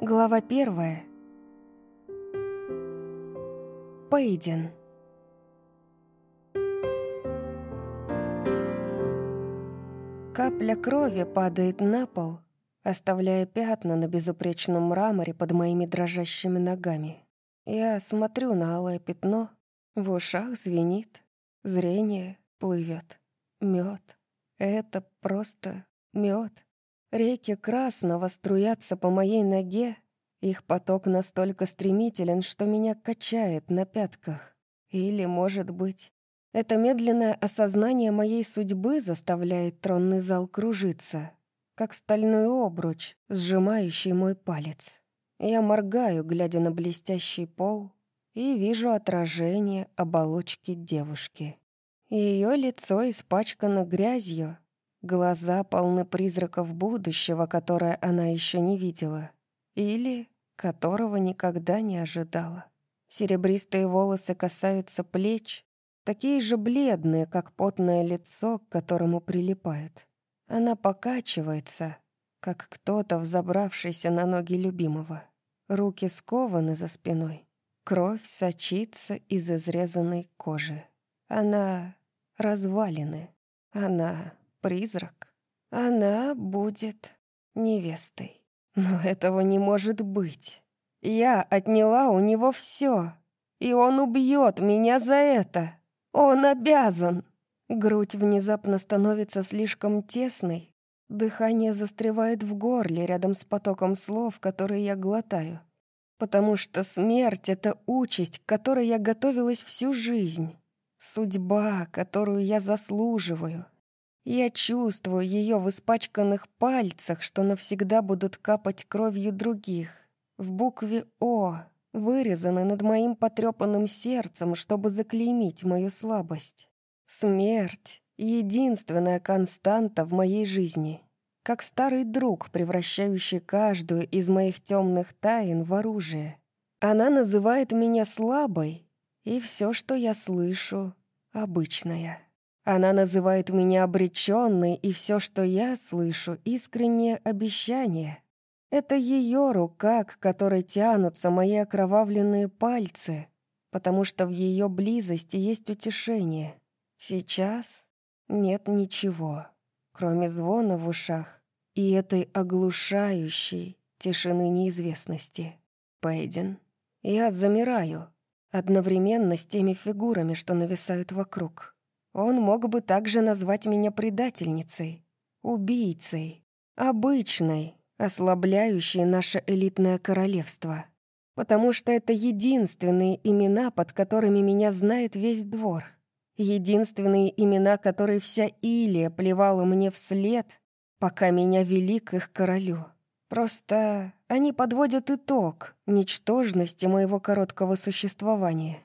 Глава первая. Пейден. Капля крови падает на пол, оставляя пятна на безупречном мраморе под моими дрожащими ногами. Я смотрю на алое пятно, в ушах звенит, зрение плывет. Мед. Это просто мед. Реки красного струятся по моей ноге, их поток настолько стремителен, что меня качает на пятках. Или, может быть, это медленное осознание моей судьбы заставляет тронный зал кружиться, как стальной обруч, сжимающий мой палец. Я моргаю, глядя на блестящий пол, и вижу отражение оболочки девушки. Ее лицо испачкано грязью, Глаза полны призраков будущего, которое она еще не видела. Или которого никогда не ожидала. Серебристые волосы касаются плеч, такие же бледные, как потное лицо, к которому прилипают. Она покачивается, как кто-то, взобравшийся на ноги любимого. Руки скованы за спиной. Кровь сочится из изрезанной кожи. Она развалины. Она призрак. Она будет невестой. Но этого не может быть. Я отняла у него все, и он убьет меня за это. Он обязан. Грудь внезапно становится слишком тесной. Дыхание застревает в горле рядом с потоком слов, которые я глотаю. Потому что смерть — это участь, к которой я готовилась всю жизнь. Судьба, которую я заслуживаю. Я чувствую ее в испачканных пальцах, что навсегда будут капать кровью других. В букве «О», вырезаны над моим потрепанным сердцем, чтобы заклеймить мою слабость. Смерть — единственная константа в моей жизни. Как старый друг, превращающий каждую из моих темных тайн в оружие. Она называет меня слабой, и все, что я слышу, — обычное. Она называет меня обреченной, и все, что я слышу, искреннее обещание. Это ее рука, к которой тянутся мои окровавленные пальцы, потому что в ее близости есть утешение. Сейчас нет ничего, кроме звона в ушах и этой оглушающей тишины неизвестности. Пейден. Я замираю, одновременно с теми фигурами, что нависают вокруг. Он мог бы также назвать меня предательницей, убийцей, обычной, ослабляющей наше элитное королевство. Потому что это единственные имена, под которыми меня знает весь двор. Единственные имена, которые вся Илия плевала мне вслед, пока меня вели к их королю. Просто они подводят итог ничтожности моего короткого существования.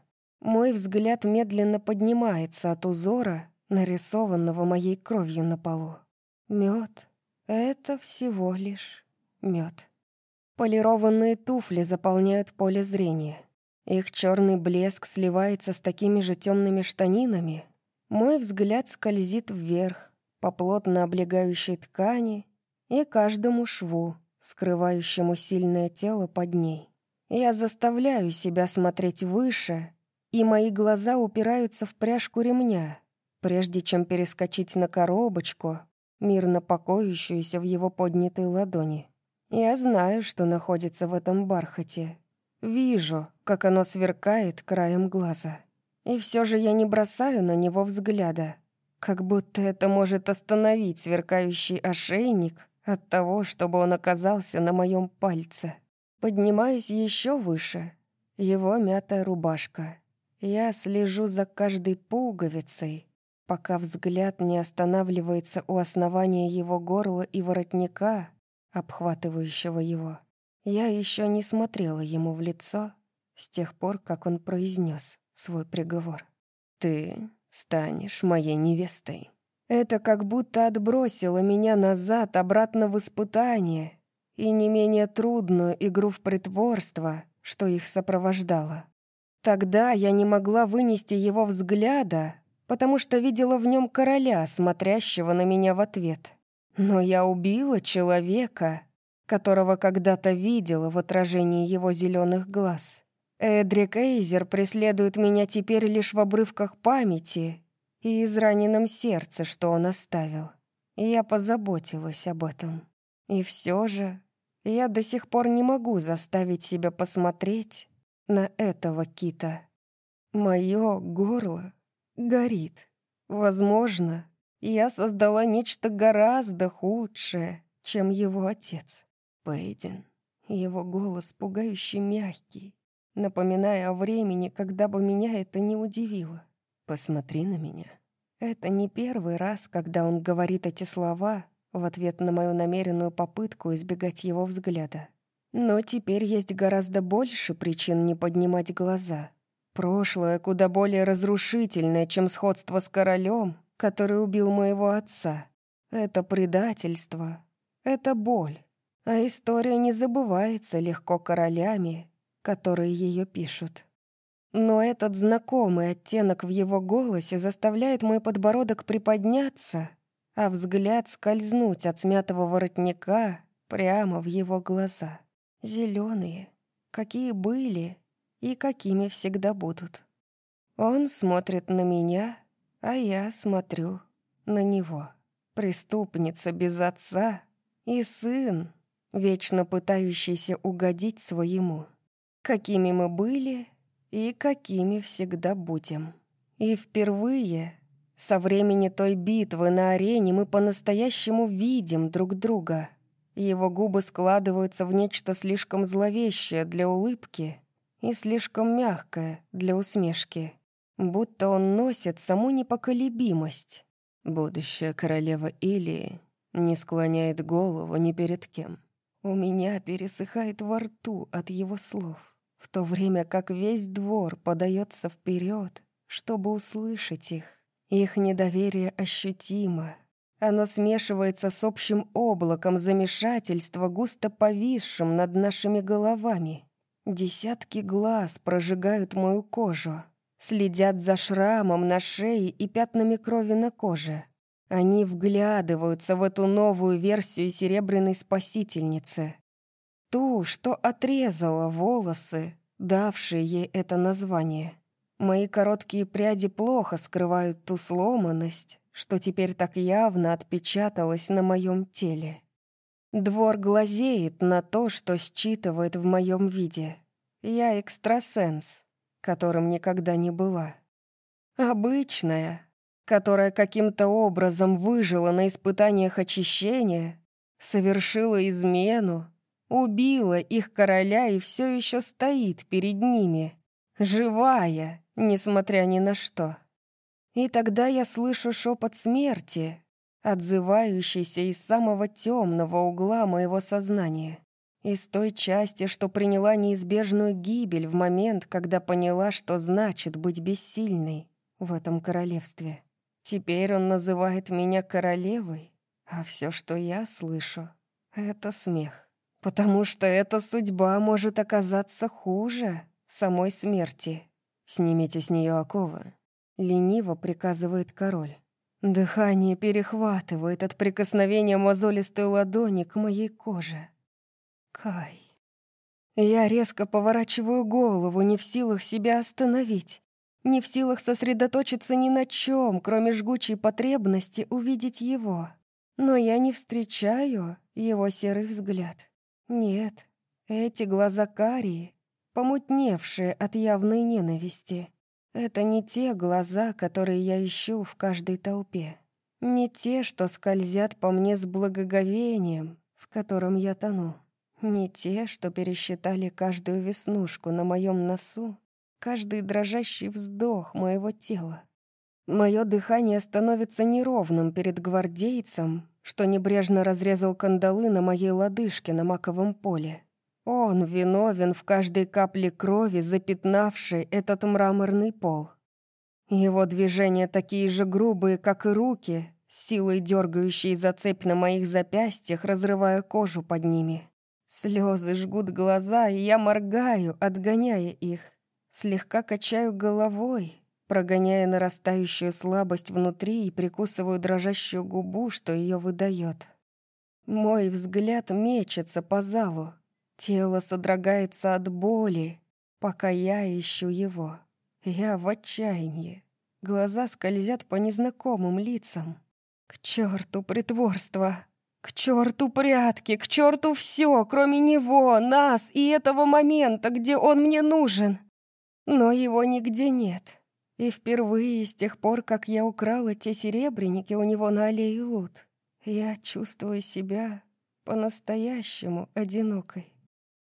Мой взгляд медленно поднимается от узора, нарисованного моей кровью на полу. Мед — это всего лишь мед. Полированные туфли заполняют поле зрения. Их черный блеск сливается с такими же темными штанинами. Мой взгляд скользит вверх, по плотно облегающей ткани и каждому шву, скрывающему сильное тело под ней. Я заставляю себя смотреть выше и мои глаза упираются в пряжку ремня, прежде чем перескочить на коробочку, мирно покоящуюся в его поднятой ладони. Я знаю, что находится в этом бархате. Вижу, как оно сверкает краем глаза. И все же я не бросаю на него взгляда, как будто это может остановить сверкающий ошейник от того, чтобы он оказался на моем пальце. Поднимаюсь еще выше. Его мятая рубашка — я слежу за каждой пуговицей, пока взгляд не останавливается у основания его горла и воротника, обхватывающего его. Я еще не смотрела ему в лицо с тех пор, как он произнес свой приговор. «Ты станешь моей невестой». Это как будто отбросило меня назад, обратно в испытание и не менее трудную игру в притворство, что их сопровождало. Тогда я не могла вынести его взгляда, потому что видела в нем короля, смотрящего на меня в ответ. Но я убила человека, которого когда-то видела в отражении его зеленых глаз. Эдрик Эйзер преследует меня теперь лишь в обрывках памяти и израненном сердце, что он оставил. Я позаботилась об этом. И все же я до сих пор не могу заставить себя посмотреть на этого кита. Мое горло горит. Возможно, я создала нечто гораздо худшее, чем его отец. Пейден. Его голос пугающе мягкий, напоминая о времени, когда бы меня это не удивило. «Посмотри на меня». Это не первый раз, когда он говорит эти слова в ответ на мою намеренную попытку избегать его взгляда. Но теперь есть гораздо больше причин не поднимать глаза. Прошлое куда более разрушительное, чем сходство с королем, который убил моего отца. Это предательство, это боль. А история не забывается легко королями, которые ее пишут. Но этот знакомый оттенок в его голосе заставляет мой подбородок приподняться, а взгляд скользнуть от смятого воротника прямо в его глаза. Зеленые, какие были и какими всегда будут. Он смотрит на меня, а я смотрю на него. Преступница без отца и сын, вечно пытающийся угодить своему. Какими мы были и какими всегда будем. И впервые со времени той битвы на арене мы по-настоящему видим друг друга. Его губы складываются в нечто слишком зловещее для улыбки и слишком мягкое для усмешки, будто он носит саму непоколебимость. Будущая королева Илии не склоняет голову ни перед кем. У меня пересыхает во рту от его слов в то время как весь двор подается вперед, чтобы услышать их. Их недоверие ощутимо. Оно смешивается с общим облаком замешательства, густо повисшим над нашими головами. Десятки глаз прожигают мою кожу, следят за шрамом на шее и пятнами крови на коже. Они вглядываются в эту новую версию Серебряной Спасительницы. Ту, что отрезала волосы, давшие ей это название. Мои короткие пряди плохо скрывают ту сломанность, что теперь так явно отпечаталась на моем теле. Двор глазеет на то, что считывает в моем виде. Я экстрасенс, которым никогда не была. Обычная, которая каким-то образом выжила на испытаниях очищения, совершила измену, Убила их короля и все еще стоит перед ними. Живая, несмотря ни на что. И тогда я слышу шепот смерти, отзывающийся из самого темного угла моего сознания. Из той части, что приняла неизбежную гибель в момент, когда поняла, что значит быть бессильной в этом королевстве. Теперь он называет меня королевой, а все, что я слышу, — это смех. Потому что эта судьба может оказаться хуже самой смерти. Снимите с нее оковы. Лениво приказывает король. Дыхание перехватывает от прикосновения мозолистой ладони к моей коже. Кай. Я резко поворачиваю голову, не в силах себя остановить, не в силах сосредоточиться ни на чем, кроме жгучей потребности увидеть его. Но я не встречаю его серый взгляд. Нет, эти глаза карие, помутневшие от явной ненависти. Это не те глаза, которые я ищу в каждой толпе. Не те, что скользят по мне с благоговением, в котором я тону. Не те, что пересчитали каждую веснушку на моем носу, каждый дрожащий вздох моего тела. Мое дыхание становится неровным перед гвардейцем, что небрежно разрезал кандалы на моей лодыжке на маковом поле. Он виновен в каждой капле крови, запятнавшей этот мраморный пол. Его движения такие же грубые, как и руки, силой дергающие за цепь на моих запястьях, разрывая кожу под ними. Слезы жгут глаза, и я моргаю, отгоняя их. Слегка качаю головой, прогоняя нарастающую слабость внутри и прикусываю дрожащую губу, что ее выдает. Мой взгляд мечется по залу. Тело содрогается от боли, пока я ищу его. Я в отчаянии. Глаза скользят по незнакомым лицам. К черту притворство! К черту прятки! К черту все, кроме него, нас и этого момента, где он мне нужен! Но его нигде нет. И впервые с тех пор, как я украла те серебряники у него на аллее Лут, я чувствую себя по-настоящему одинокой.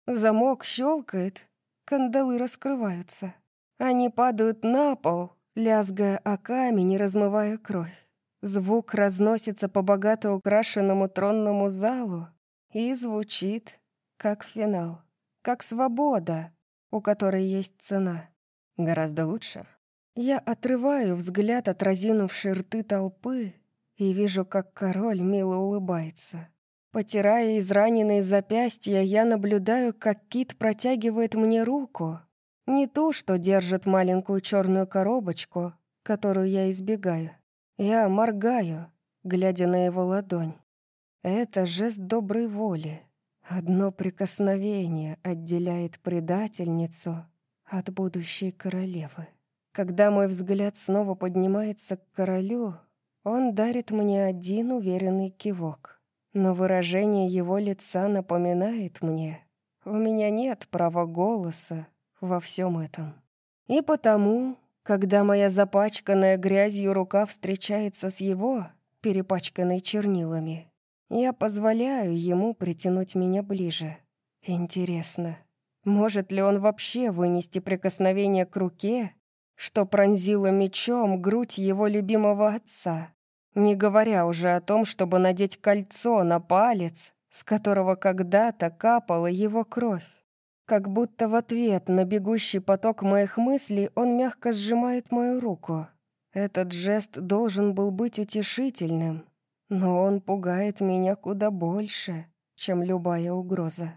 Замок щелкает, кандалы раскрываются. Они падают на пол, лязгая о камень и размывая кровь. Звук разносится по богато украшенному тронному залу и звучит как финал, как свобода, у которой есть цена. Гораздо лучше. Я отрываю взгляд от разинувшей рты толпы и вижу, как король мило улыбается. Потирая израненные запястья, я наблюдаю, как Кит протягивает мне руку. Не ту, что держит маленькую черную коробочку, которую я избегаю. Я моргаю, глядя на его ладонь. Это жест доброй воли. Одно прикосновение отделяет предательницу от будущей королевы. Когда мой взгляд снова поднимается к королю, он дарит мне один уверенный кивок. Но выражение его лица напоминает мне, у меня нет права голоса во всем этом. И потому, когда моя запачканная грязью рука встречается с его, перепачканной чернилами, я позволяю ему притянуть меня ближе. Интересно, может ли он вообще вынести прикосновение к руке, что пронзило мечом грудь его любимого отца? Не говоря уже о том, чтобы надеть кольцо на палец, с которого когда-то капала его кровь. Как будто в ответ на бегущий поток моих мыслей он мягко сжимает мою руку. Этот жест должен был быть утешительным, но он пугает меня куда больше, чем любая угроза.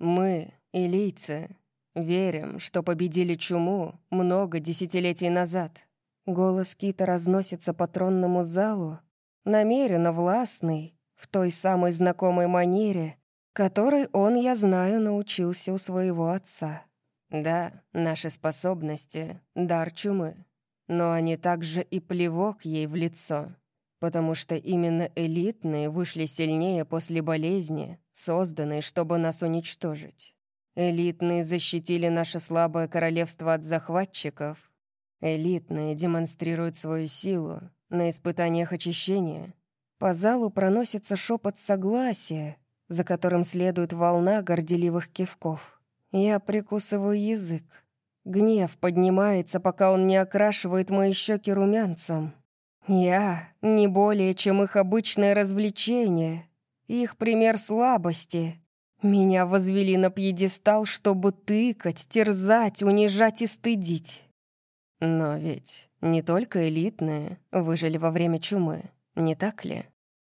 Мы, илийцы, верим, что победили чуму много десятилетий назад. Голос Кита разносится по тронному залу, намеренно властный, в той самой знакомой манере, которой он, я знаю, научился у своего отца. Да, наши способности — дар чумы, но они также и плевок ей в лицо, потому что именно элитные вышли сильнее после болезни, созданной, чтобы нас уничтожить. Элитные защитили наше слабое королевство от захватчиков. Элитные демонстрируют свою силу, на испытаниях очищения по залу проносится шепот согласия, за которым следует волна горделивых кивков. Я прикусываю язык. Гнев поднимается, пока он не окрашивает мои щеки румянцем. Я не более, чем их обычное развлечение, их пример слабости. Меня возвели на пьедестал, чтобы тыкать, терзать, унижать и стыдить. Но ведь не только элитные выжили во время чумы, не так ли?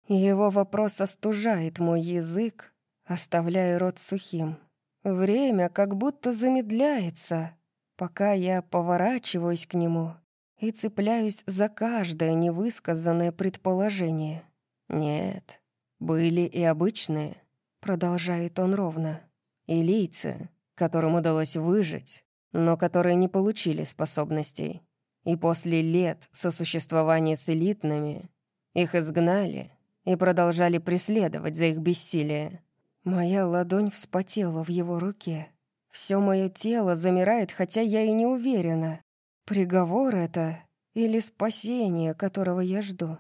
Его вопрос остужает мой язык, оставляя рот сухим. Время как будто замедляется, пока я поворачиваюсь к нему и цепляюсь за каждое невысказанное предположение. «Нет, были и обычные», — продолжает он ровно, «илийцы, которым удалось выжить, но которые не получили способностей. И после лет сосуществования с элитными их изгнали и продолжали преследовать за их бессилие. Моя ладонь вспотела в его руке. Все мое тело замирает, хотя я и не уверена. Приговор это или спасение, которого я жду.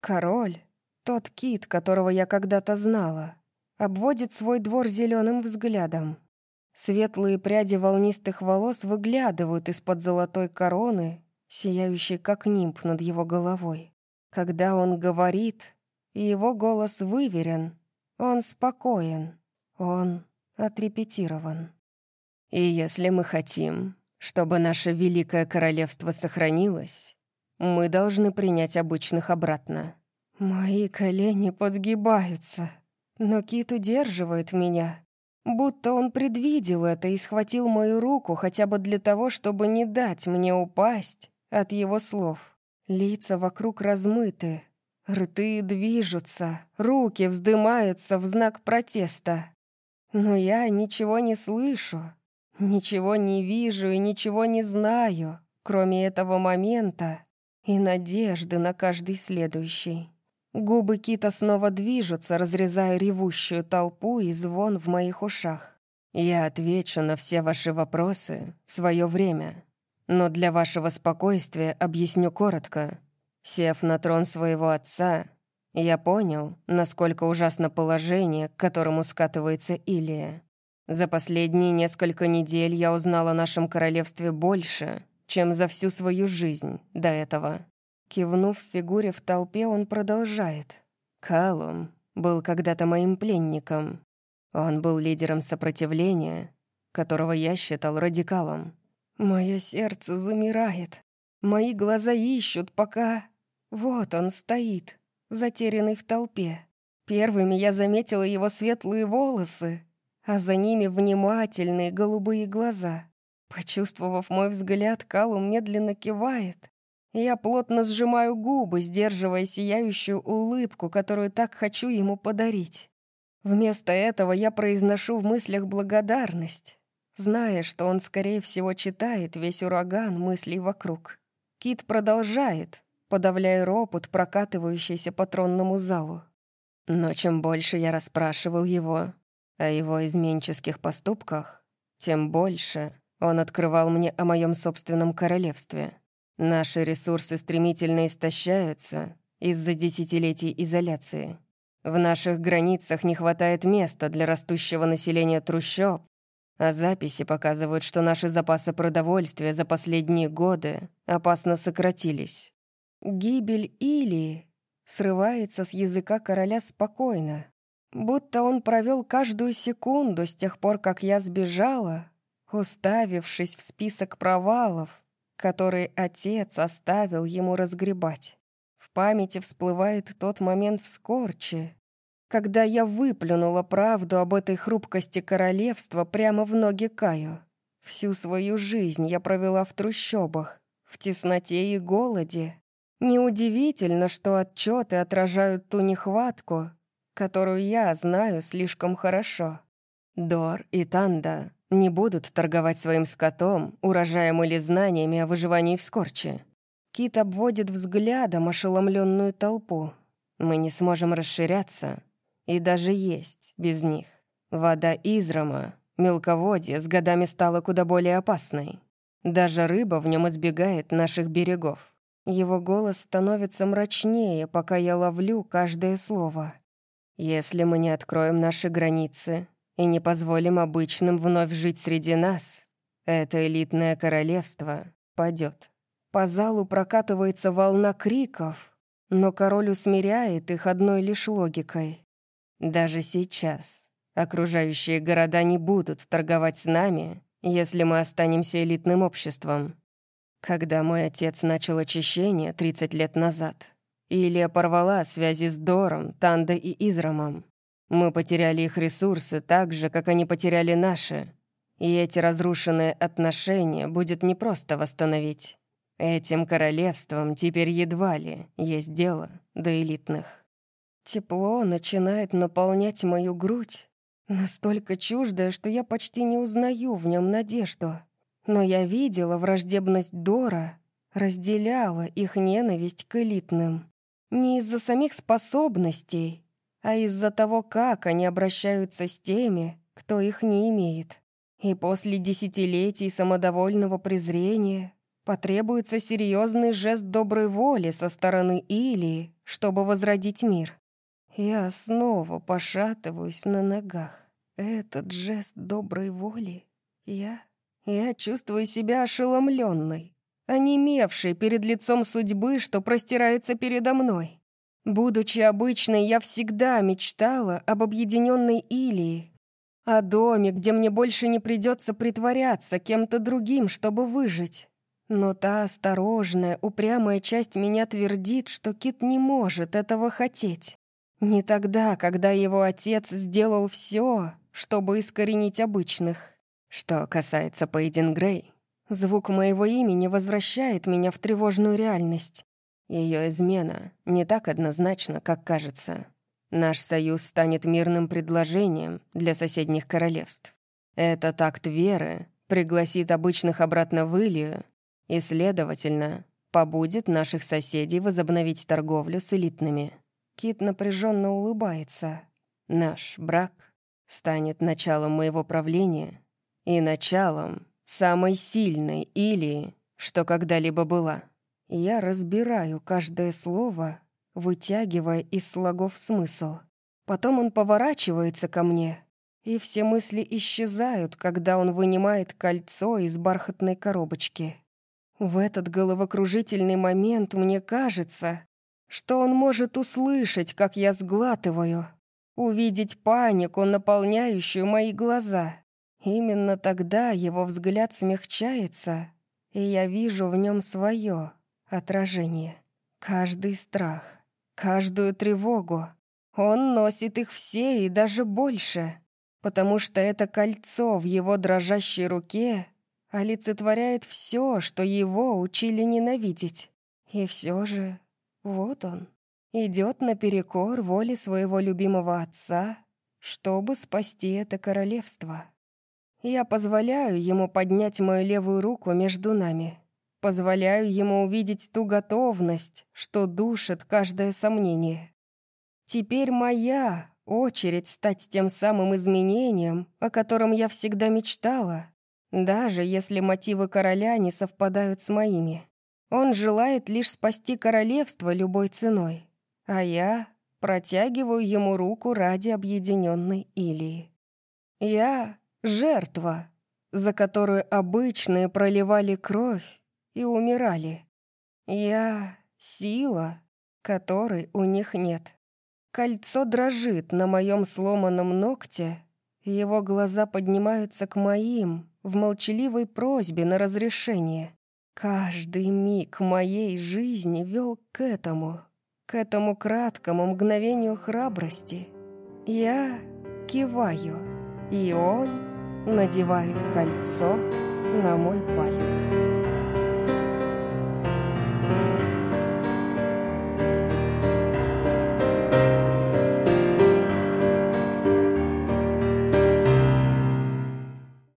Король, тот кит, которого я когда-то знала, обводит свой двор зеленым взглядом. Светлые пряди волнистых волос выглядывают из-под золотой короны, сияющей как нимб над его головой. Когда он говорит, его голос выверен, он спокоен, он отрепетирован. И если мы хотим, чтобы наше великое королевство сохранилось, мы должны принять обычных обратно. Мои колени подгибаются, но Кит удерживает меня, Будто он предвидел это и схватил мою руку хотя бы для того, чтобы не дать мне упасть от его слов. Лица вокруг размыты, Рты движутся, руки вздымаются в знак протеста. Но я ничего не слышу, ничего не вижу и ничего не знаю, кроме этого момента и надежды на каждый следующий. Губы Кита снова движутся, разрезая ревущую толпу и звон в моих ушах. «Я отвечу на все ваши вопросы в свое время, но для вашего спокойствия объясню коротко. Сев на трон своего отца, я понял, насколько ужасно положение, к которому скатывается Илия. За последние несколько недель я узнал о нашем королевстве больше, чем за всю свою жизнь до этого. Кивнув фигуре в толпе, он продолжает. Калум был когда-то моим пленником. Он был лидером сопротивления, которого я считал радикалом. Мое сердце замирает. Мои глаза ищут, пока... Вот он стоит, затерянный в толпе. Первыми я заметила его светлые волосы, а за ними внимательные голубые глаза. Почувствовав мой взгляд, Калум медленно кивает. Я плотно сжимаю губы, сдерживая сияющую улыбку, которую так хочу ему подарить. Вместо этого я произношу в мыслях благодарность, зная, что он, скорее всего, читает весь ураган мыслей вокруг. Кит продолжает, подавляя ропот, прокатывающийся по тронному залу. Но чем больше я расспрашивал его о его изменческих поступках, тем больше он открывал мне о моем собственном королевстве. Наши ресурсы стремительно истощаются из-за десятилетий изоляции. В наших границах не хватает места для растущего населения трущоб, а записи показывают, что наши запасы продовольствия за последние годы опасно сократились. Гибель Или срывается с языка короля спокойно, будто он провел каждую секунду с тех пор, как я сбежала, уставившись в список провалов, который отец оставил ему разгребать. В памяти всплывает тот момент в Скорче, когда я выплюнула правду об этой хрупкости королевства прямо в ноги Каю. Всю свою жизнь я провела в трущобах, в тесноте и голоде. Неудивительно, что отчеты отражают ту нехватку, которую я знаю слишком хорошо. Дор и Танда не будут торговать своим скотом, урожаем или знаниями о выживании в скорче. Кит обводит взглядом ошеломленную толпу. Мы не сможем расширяться и даже есть без них. Вода Израма, мелководье, с годами стала куда более опасной. Даже рыба в нем избегает наших берегов. Его голос становится мрачнее, пока я ловлю каждое слово. Если мы не откроем наши границы, и не позволим обычным вновь жить среди нас, это элитное королевство падет. По залу прокатывается волна криков, но король усмиряет их одной лишь логикой. Даже сейчас окружающие города не будут торговать с нами, если мы останемся элитным обществом. Когда мой отец начал очищение 30 лет назад, Илия порвала связи с Дором, Тандой и Израмом. Мы потеряли их ресурсы так же, как они потеряли наши. И эти разрушенные отношения будет непросто восстановить. Этим королевством теперь едва ли есть дело до элитных. Тепло начинает наполнять мою грудь, настолько чуждое, что я почти не узнаю в нем надежду. Но я видела враждебность Дора, разделяла их ненависть к элитным. Не из-за самих способностей, а из-за того, как они обращаются с теми, кто их не имеет. И после десятилетий самодовольного презрения потребуется серьезный жест доброй воли со стороны Илии, чтобы возродить мир. Я снова пошатываюсь на ногах. Этот жест доброй воли я... Я чувствую себя ошеломленной, онемевшей перед лицом судьбы, что простирается передо мной. Будучи обычной, я всегда мечтала об объединенной Илии, о доме, где мне больше не придется притворяться кем-то другим, чтобы выжить. Но та осторожная, упрямая часть меня твердит, что Кит не может этого хотеть. Не тогда, когда его отец сделал все, чтобы искоренить обычных. Что касается Пейден Грей, звук моего имени возвращает меня в тревожную реальность. Ее измена не так однозначна, как кажется. Наш союз станет мирным предложением для соседних королевств. Этот акт веры пригласит обычных обратно в Илью и, следовательно, побудет наших соседей возобновить торговлю с элитными. Кит напряженно улыбается. Наш брак станет началом моего правления и началом самой сильной Илии, что когда-либо была. Я разбираю каждое слово, вытягивая из слогов смысл. Потом он поворачивается ко мне, и все мысли исчезают, когда он вынимает кольцо из бархатной коробочки. В этот головокружительный момент мне кажется, что он может услышать, как я сглатываю, увидеть панику, наполняющую мои глаза. Именно тогда его взгляд смягчается, и я вижу в нем свое отражение. Каждый страх, каждую тревогу. Он носит их все и даже больше, потому что это кольцо в его дрожащей руке олицетворяет все, что его учили ненавидеть. И все же, вот он, идет наперекор воле своего любимого отца, чтобы спасти это королевство. Я позволяю ему поднять мою левую руку между нами, Позволяю ему увидеть ту готовность, что душит каждое сомнение. Теперь моя очередь стать тем самым изменением, о котором я всегда мечтала, даже если мотивы короля не совпадают с моими. Он желает лишь спасти королевство любой ценой, а я протягиваю ему руку ради объединенной Илии. Я — жертва, за которую обычные проливали кровь, и умирали. Я — сила, которой у них нет. Кольцо дрожит на моем сломанном ногте, его глаза поднимаются к моим в молчаливой просьбе на разрешение. Каждый миг моей жизни вел к этому, к этому краткому мгновению храбрости. Я киваю, и он надевает кольцо на мой палец.